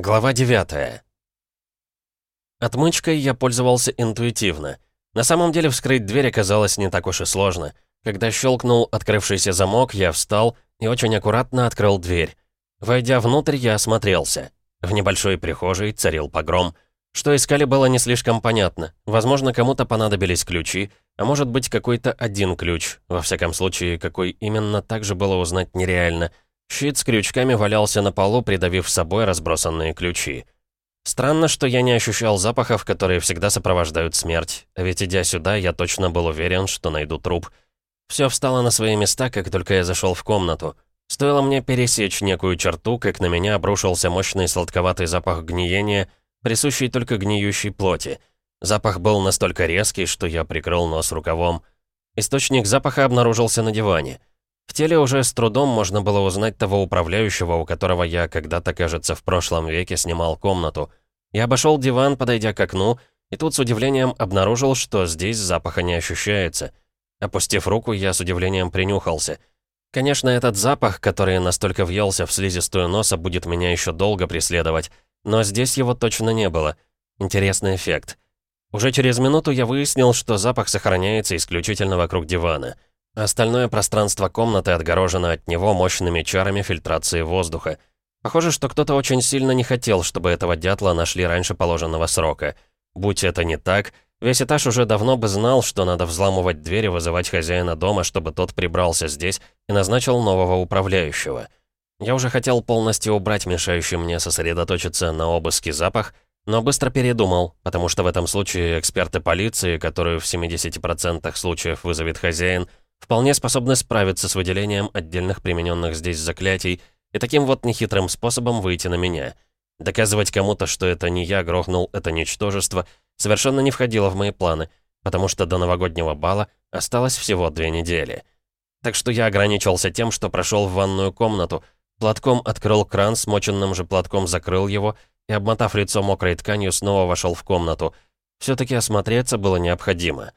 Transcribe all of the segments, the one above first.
Глава 9 Отмычкой я пользовался интуитивно. На самом деле вскрыть дверь оказалось не так уж и сложно. Когда щелкнул открывшийся замок, я встал и очень аккуратно открыл дверь. Войдя внутрь, я осмотрелся. В небольшой прихожей царил погром. Что искали, было не слишком понятно. Возможно, кому-то понадобились ключи, а может быть, какой-то один ключ. Во всяком случае, какой именно, также было узнать нереально — Щит с крючками валялся на полу, придавив с собой разбросанные ключи. Странно, что я не ощущал запахов, которые всегда сопровождают смерть. Ведь идя сюда, я точно был уверен, что найду труп. Все встало на свои места, как только я зашел в комнату. Стоило мне пересечь некую черту, как на меня обрушился мощный сладковатый запах гниения, присущий только гниющей плоти. Запах был настолько резкий, что я прикрыл нос рукавом. Источник запаха обнаружился на диване. В теле уже с трудом можно было узнать того управляющего, у которого я когда-то, кажется, в прошлом веке снимал комнату. Я обошел диван, подойдя к окну, и тут с удивлением обнаружил, что здесь запаха не ощущается. Опустив руку, я с удивлением принюхался. Конечно, этот запах, который настолько въелся в слизистую носа, будет меня еще долго преследовать, но здесь его точно не было. Интересный эффект. Уже через минуту я выяснил, что запах сохраняется исключительно вокруг дивана — Остальное пространство комнаты отгорожено от него мощными чарами фильтрации воздуха. Похоже, что кто-то очень сильно не хотел, чтобы этого дятла нашли раньше положенного срока. Будь это не так, весь этаж уже давно бы знал, что надо взламывать дверь и вызывать хозяина дома, чтобы тот прибрался здесь и назначил нового управляющего. Я уже хотел полностью убрать мешающий мне сосредоточиться на обыске запах, но быстро передумал, потому что в этом случае эксперты полиции, которую в 70% случаев вызовет хозяин, вполне способны справиться с выделением отдельных примененных здесь заклятий и таким вот нехитрым способом выйти на меня. Доказывать кому-то, что это не я грохнул это ничтожество, совершенно не входило в мои планы, потому что до новогоднего бала осталось всего две недели. Так что я ограничился тем, что прошел в ванную комнату, платком открыл кран, смоченным же платком закрыл его и, обмотав лицо мокрой тканью, снова вошел в комнату. Все-таки осмотреться было необходимо.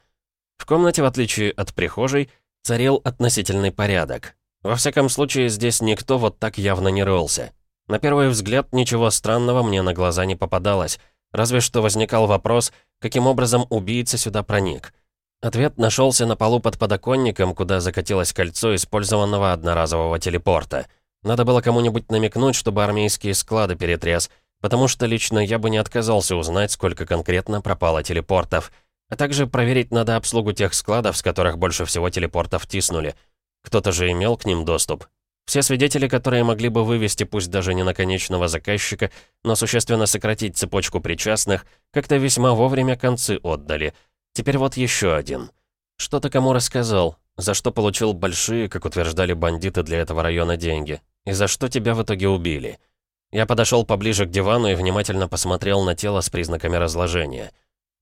В комнате, в отличие от прихожей, царил относительный порядок. Во всяком случае, здесь никто вот так явно не рылся. На первый взгляд, ничего странного мне на глаза не попадалось, разве что возникал вопрос, каким образом убийца сюда проник. Ответ нашелся на полу под подоконником, куда закатилось кольцо использованного одноразового телепорта. Надо было кому-нибудь намекнуть, чтобы армейские склады перетряс, потому что лично я бы не отказался узнать, сколько конкретно пропало телепортов — а также проверить надо обслугу тех складов, с которых больше всего телепортов тиснули. Кто-то же имел к ним доступ. Все свидетели, которые могли бы вывести, пусть даже не на конечного заказчика, но существенно сократить цепочку причастных, как-то весьма вовремя концы отдали. Теперь вот еще один. Что-то кому рассказал, за что получил большие, как утверждали бандиты для этого района, деньги. И за что тебя в итоге убили. Я подошел поближе к дивану и внимательно посмотрел на тело с признаками разложения.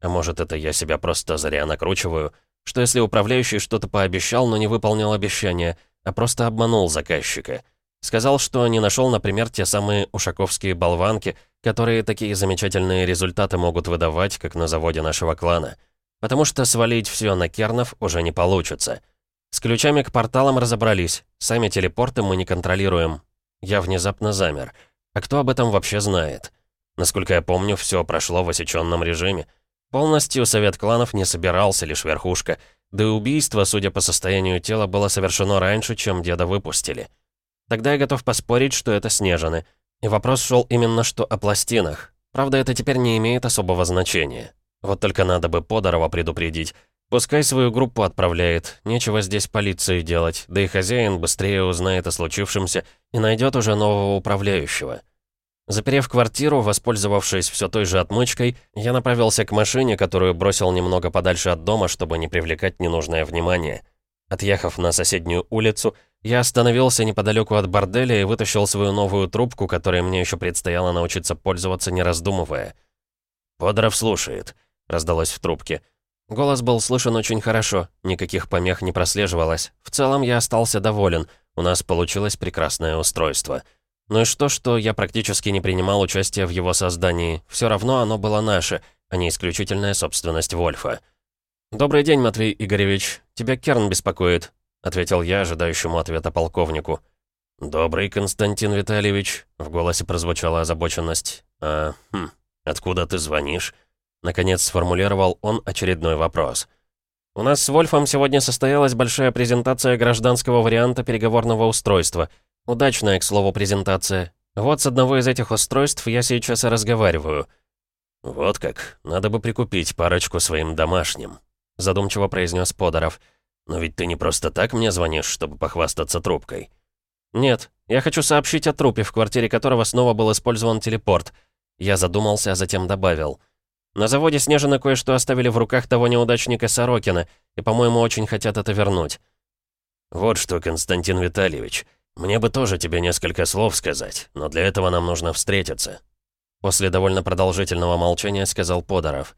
А может, это я себя просто зря накручиваю? Что если управляющий что-то пообещал, но не выполнил обещание, а просто обманул заказчика? Сказал, что не нашел, например, те самые ушаковские болванки, которые такие замечательные результаты могут выдавать, как на заводе нашего клана. Потому что свалить все на кернов уже не получится. С ключами к порталам разобрались. Сами телепорты мы не контролируем. Я внезапно замер. А кто об этом вообще знает? Насколько я помню, все прошло в осеченном режиме. Полностью совет кланов не собирался, лишь верхушка. Да и убийство, судя по состоянию тела, было совершено раньше, чем деда выпустили. Тогда я готов поспорить, что это Снежины. И вопрос шел именно что о пластинах. Правда, это теперь не имеет особого значения. Вот только надо бы Подорова предупредить. Пускай свою группу отправляет, нечего здесь полиции делать, да и хозяин быстрее узнает о случившемся и найдет уже нового управляющего. Заперев квартиру, воспользовавшись все той же отмычкой, я направился к машине, которую бросил немного подальше от дома, чтобы не привлекать ненужное внимание. Отъехав на соседнюю улицу, я остановился неподалеку от борделя и вытащил свою новую трубку, которой мне еще предстояло научиться пользоваться, не раздумывая. «Подров слушает», — раздалось в трубке. Голос был слышен очень хорошо, никаких помех не прослеживалось. В целом я остался доволен, у нас получилось прекрасное устройство — ну и что, что я практически не принимал участия в его создании. Все равно оно было наше, а не исключительная собственность Вольфа. «Добрый день, Матвей Игоревич. Тебя Керн беспокоит», — ответил я ожидающему ответа полковнику. «Добрый, Константин Витальевич», — в голосе прозвучала озабоченность. «А, хм, откуда ты звонишь?» Наконец сформулировал он очередной вопрос. «У нас с Вольфом сегодня состоялась большая презентация гражданского варианта переговорного устройства. Удачная, к слову, презентация. Вот с одного из этих устройств я сейчас и разговариваю». «Вот как. Надо бы прикупить парочку своим домашним», — задумчиво произнес Подоров. «Но ведь ты не просто так мне звонишь, чтобы похвастаться трубкой». «Нет, я хочу сообщить о трупе, в квартире которого снова был использован телепорт». Я задумался, а затем добавил. «На заводе Снежина кое-что оставили в руках того неудачника Сорокина, и, по-моему, очень хотят это вернуть». «Вот что, Константин Витальевич, мне бы тоже тебе несколько слов сказать, но для этого нам нужно встретиться». После довольно продолжительного молчания сказал Подоров.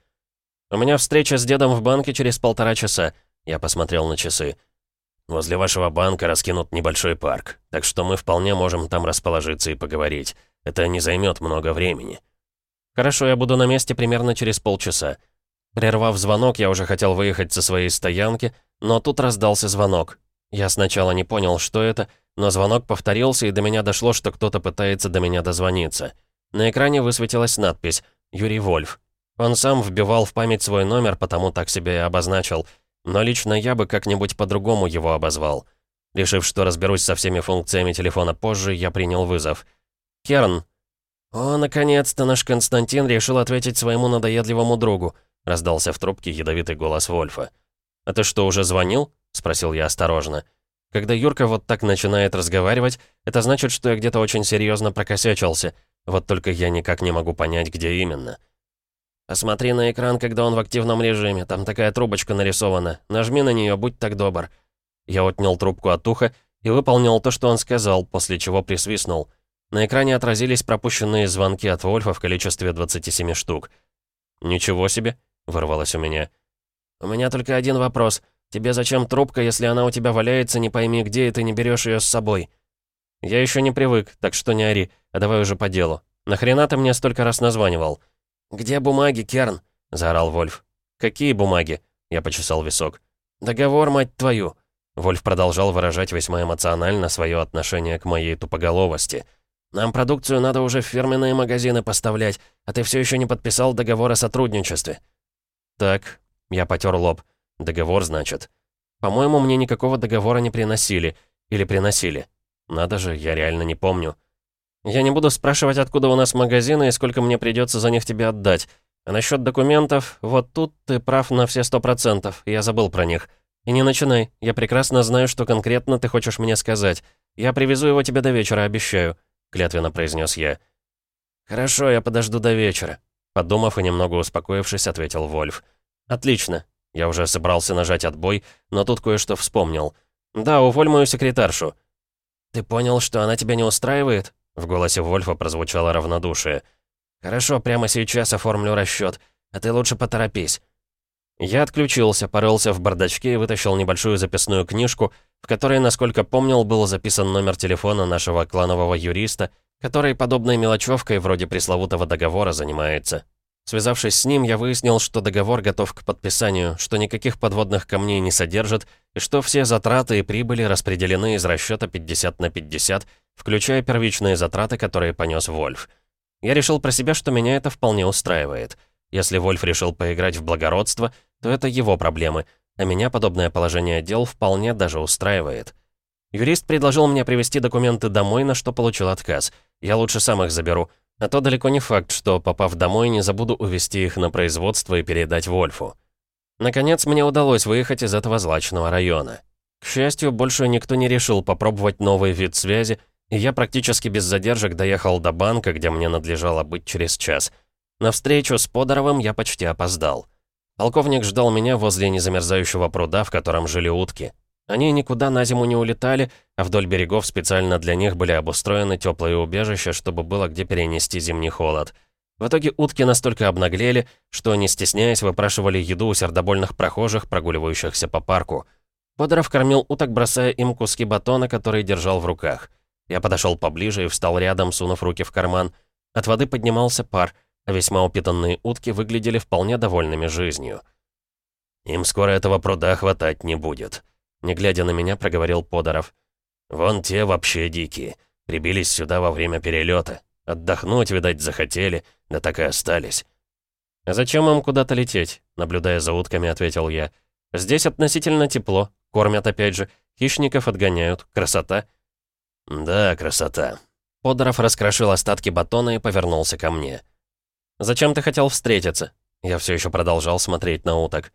«У меня встреча с дедом в банке через полтора часа». Я посмотрел на часы. Возле вашего банка раскинут небольшой парк, так что мы вполне можем там расположиться и поговорить. Это не займет много времени». «Хорошо, я буду на месте примерно через полчаса». Прервав звонок, я уже хотел выехать со своей стоянки, но тут раздался звонок. Я сначала не понял, что это, но звонок повторился, и до меня дошло, что кто-то пытается до меня дозвониться. На экране высветилась надпись «Юрий Вольф». Он сам вбивал в память свой номер, потому так себе и обозначил – но лично я бы как-нибудь по-другому его обозвал. Решив, что разберусь со всеми функциями телефона позже, я принял вызов. «Керн». «О, наконец-то наш Константин решил ответить своему надоедливому другу», раздался в трубке ядовитый голос Вольфа. «А ты что, уже звонил?» — спросил я осторожно. Когда Юрка вот так начинает разговаривать, это значит, что я где-то очень серьезно прокосячился. Вот только я никак не могу понять, где именно. «Посмотри на экран, когда он в активном режиме. Там такая трубочка нарисована. Нажми на нее, будь так добр». Я отнял трубку от уха и выполнил то, что он сказал, после чего присвистнул. На экране отразились пропущенные звонки от Вольфа в количестве 27 штук. «Ничего себе!» — вырвалось у меня. «У меня только один вопрос. Тебе зачем трубка, если она у тебя валяется, не пойми где, и ты не берешь ее с собой?» «Я еще не привык, так что не ори, а давай уже по делу. Нахрена ты мне столько раз названивал?» «Где бумаги, Керн?» — заорал Вольф. «Какие бумаги?» — я почесал висок. «Договор, мать твою!» Вольф продолжал выражать весьма эмоционально свое отношение к моей тупоголовости. «Нам продукцию надо уже в фирменные магазины поставлять, а ты все еще не подписал договор о сотрудничестве». «Так», — я потер лоб. «Договор, значит». «По-моему, мне никакого договора не приносили. Или приносили. Надо же, я реально не помню». Я не буду спрашивать, откуда у нас магазины и сколько мне придется за них тебе отдать. А насчет документов, вот тут ты прав на все сто процентов, я забыл про них. И не начинай, я прекрасно знаю, что конкретно ты хочешь мне сказать. Я привезу его тебе до вечера, обещаю», — клятвенно произнес я. «Хорошо, я подожду до вечера», — подумав и немного успокоившись, ответил Вольф. «Отлично». Я уже собрался нажать отбой, но тут кое-что вспомнил. «Да, уволь мою секретаршу». «Ты понял, что она тебя не устраивает?» В голосе Вольфа прозвучало равнодушие. «Хорошо, прямо сейчас оформлю расчет, а ты лучше поторопись». Я отключился, порылся в бардачке и вытащил небольшую записную книжку, в которой, насколько помнил, был записан номер телефона нашего кланового юриста, который подобной мелочевкой вроде пресловутого договора занимается. Связавшись с ним, я выяснил, что договор готов к подписанию, что никаких подводных камней не содержит, и что все затраты и прибыли распределены из расчета 50 на 50, включая первичные затраты, которые понес Вольф. Я решил про себя, что меня это вполне устраивает. Если Вольф решил поиграть в благородство, то это его проблемы, а меня подобное положение дел вполне даже устраивает. Юрист предложил мне привезти документы домой, на что получил отказ. Я лучше сам их заберу, а то далеко не факт, что, попав домой, не забуду увезти их на производство и передать Вольфу. Наконец, мне удалось выехать из этого злачного района. К счастью, больше никто не решил попробовать новый вид связи, и я практически без задержек доехал до банка, где мне надлежало быть через час. На встречу с Подоровым я почти опоздал. Полковник ждал меня возле незамерзающего пруда, в котором жили утки. Они никуда на зиму не улетали, а вдоль берегов специально для них были обустроены теплые убежища, чтобы было где перенести зимний холод. В итоге утки настолько обнаглели, что, не стесняясь, выпрашивали еду у сердобольных прохожих, прогуливающихся по парку. Подоров кормил уток, бросая им куски батона, которые держал в руках. Я подошел поближе и встал рядом, сунув руки в карман. От воды поднимался пар, а весьма упитанные утки выглядели вполне довольными жизнью. «Им скоро этого пруда хватать не будет», — не глядя на меня, проговорил Подоров. Вон те вообще дикие. Прибились сюда во время перелета. Отдохнуть, видать, захотели, да так и остались. «А зачем им куда-то лететь?» Наблюдая за утками, ответил я. «Здесь относительно тепло. Кормят опять же. Хищников отгоняют. Красота». «Да, красота». Подоров раскрошил остатки батона и повернулся ко мне. «Зачем ты хотел встретиться?» Я все еще продолжал смотреть на уток.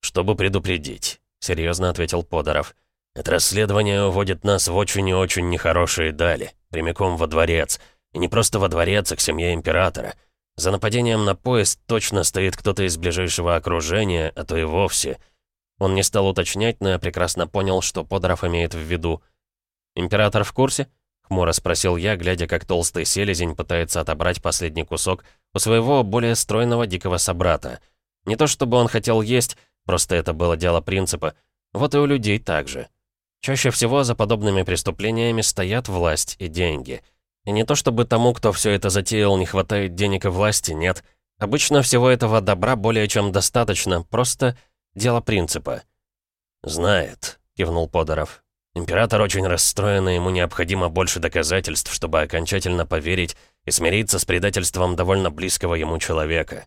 «Чтобы предупредить», — серьезно ответил Подоров. «Это расследование уводит нас в очень и очень нехорошие дали, прямиком во дворец. И не просто во дворец, а к семье императора. За нападением на поезд точно стоит кто-то из ближайшего окружения, а то и вовсе». Он не стал уточнять, но я прекрасно понял, что Подоров имеет в виду. «Император в курсе?» — хмуро спросил я, глядя, как толстый селезень пытается отобрать последний кусок у своего более стройного дикого собрата. Не то чтобы он хотел есть, просто это было дело принципа. Вот и у людей так же. Чаще всего за подобными преступлениями стоят власть и деньги — и не то чтобы тому, кто все это затеял, не хватает денег и власти, нет. Обычно всего этого добра более чем достаточно, просто дело принципа. «Знает», — кивнул Подоров. «Император очень расстроен, и ему необходимо больше доказательств, чтобы окончательно поверить и смириться с предательством довольно близкого ему человека.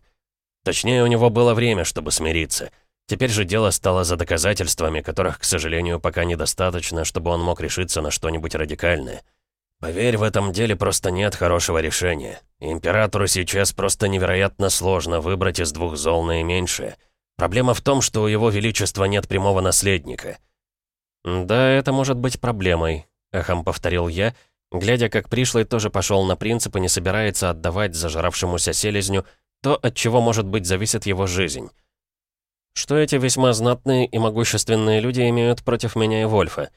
Точнее, у него было время, чтобы смириться. Теперь же дело стало за доказательствами, которых, к сожалению, пока недостаточно, чтобы он мог решиться на что-нибудь радикальное. Поверь, в этом деле просто нет хорошего решения. Императору сейчас просто невероятно сложно выбрать из двух зол наименьшее. Проблема в том, что у его величества нет прямого наследника. «Да, это может быть проблемой», — эхом повторил я, глядя, как пришлый тоже пошел на принцип и не собирается отдавать зажравшемуся селезню то, от чего, может быть, зависит его жизнь. Что эти весьма знатные и могущественные люди имеют против меня и Вольфа?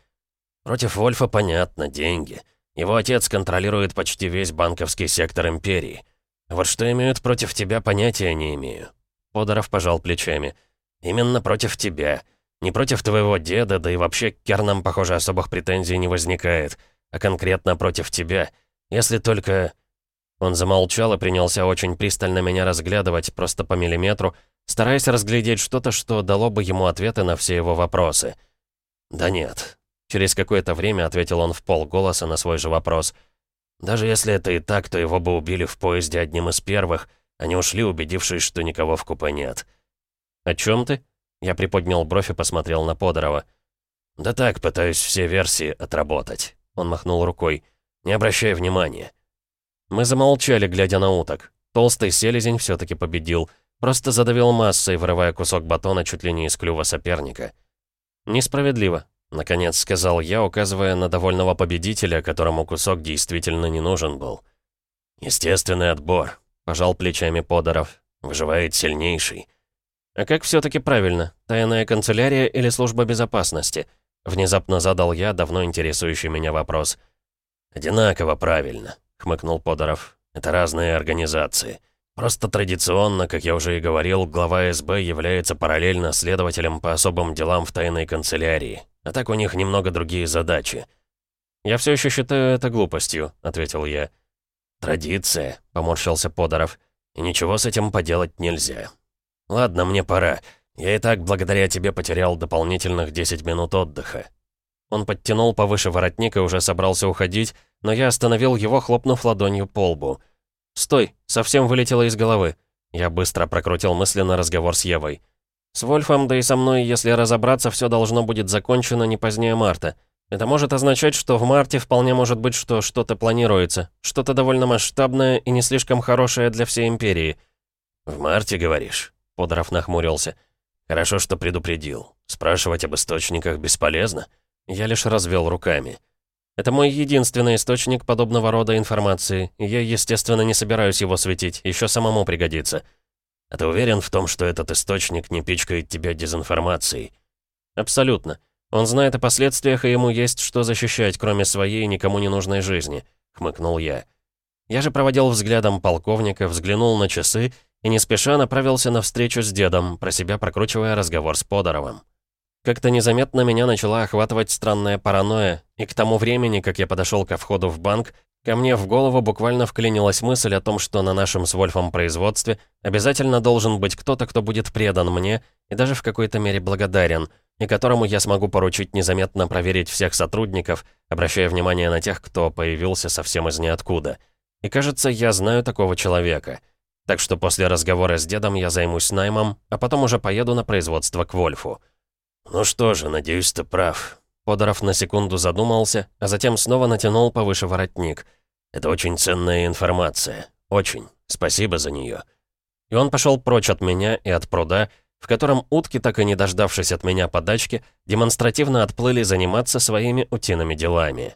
Против Вольфа понятно, деньги. Его отец контролирует почти весь банковский сектор империи. Вот что имеют против тебя, понятия не имею». Подоров пожал плечами. «Именно против тебя. Не против твоего деда, да и вообще к Кернам, похоже, особых претензий не возникает. А конкретно против тебя. Если только...» Он замолчал и принялся очень пристально меня разглядывать, просто по миллиметру, стараясь разглядеть что-то, что дало бы ему ответы на все его вопросы. «Да нет, Через какое-то время ответил он в полголоса на свой же вопрос. «Даже если это и так, то его бы убили в поезде одним из первых. Они ушли, убедившись, что никого в купе нет». «О чем ты?» Я приподнял бровь и посмотрел на Подорова. «Да так, пытаюсь все версии отработать». Он махнул рукой. «Не обращай внимания». Мы замолчали, глядя на уток. Толстый селезень все таки победил. Просто задавил массой, вырывая кусок батона чуть ли не из клюва соперника. «Несправедливо», Наконец сказал я, указывая на довольного победителя, которому кусок действительно не нужен был. «Естественный отбор», — пожал плечами Подоров. «Выживает сильнейший». «А как все таки правильно? Тайная канцелярия или служба безопасности?» Внезапно задал я давно интересующий меня вопрос. «Одинаково правильно», — хмыкнул Подоров. «Это разные организации. Просто традиционно, как я уже и говорил, глава СБ является параллельно следователем по особым делам в тайной канцелярии. А так у них немного другие задачи. «Я все еще считаю это глупостью», — ответил я. «Традиция», — поморщился Подоров. «И ничего с этим поделать нельзя. Ладно, мне пора. Я и так благодаря тебе потерял дополнительных 10 минут отдыха». Он подтянул повыше воротник и уже собрался уходить, но я остановил его, хлопнув ладонью по лбу. «Стой!» Совсем вылетело из головы. Я быстро прокрутил мысленно разговор с Евой. С Вольфом, да и со мной, если разобраться, все должно будет закончено не позднее марта. Это может означать, что в марте вполне может быть, что что-то планируется. Что-то довольно масштабное и не слишком хорошее для всей Империи. «В марте, говоришь?» Подоров нахмурился. «Хорошо, что предупредил. Спрашивать об источниках бесполезно». Я лишь развел руками. Это мой единственный источник подобного рода информации, я, естественно, не собираюсь его светить, еще самому пригодится. А ты уверен в том, что этот источник не пичкает тебя дезинформацией? Абсолютно. Он знает о последствиях, и ему есть что защищать, кроме своей никому не нужной жизни, хмыкнул я. Я же проводил взглядом полковника, взглянул на часы и не спеша направился на встречу с дедом, про себя прокручивая разговор с Подоровым. Как-то незаметно меня начала охватывать странная паранойя, и к тому времени, как я подошел ко входу в банк, ко мне в голову буквально вклинилась мысль о том, что на нашем с Вольфом производстве обязательно должен быть кто-то, кто будет предан мне и даже в какой-то мере благодарен, и которому я смогу поручить незаметно проверить всех сотрудников, обращая внимание на тех, кто появился совсем из ниоткуда. И кажется, я знаю такого человека. Так что после разговора с дедом я займусь наймом, а потом уже поеду на производство к Вольфу. «Ну что же, надеюсь, ты прав». Подоров на секунду задумался, а затем снова натянул повыше воротник. «Это очень ценная информация. Очень. Спасибо за нее». И он пошел прочь от меня и от пруда, в котором утки, так и не дождавшись от меня подачки, демонстративно отплыли заниматься своими утиными делами.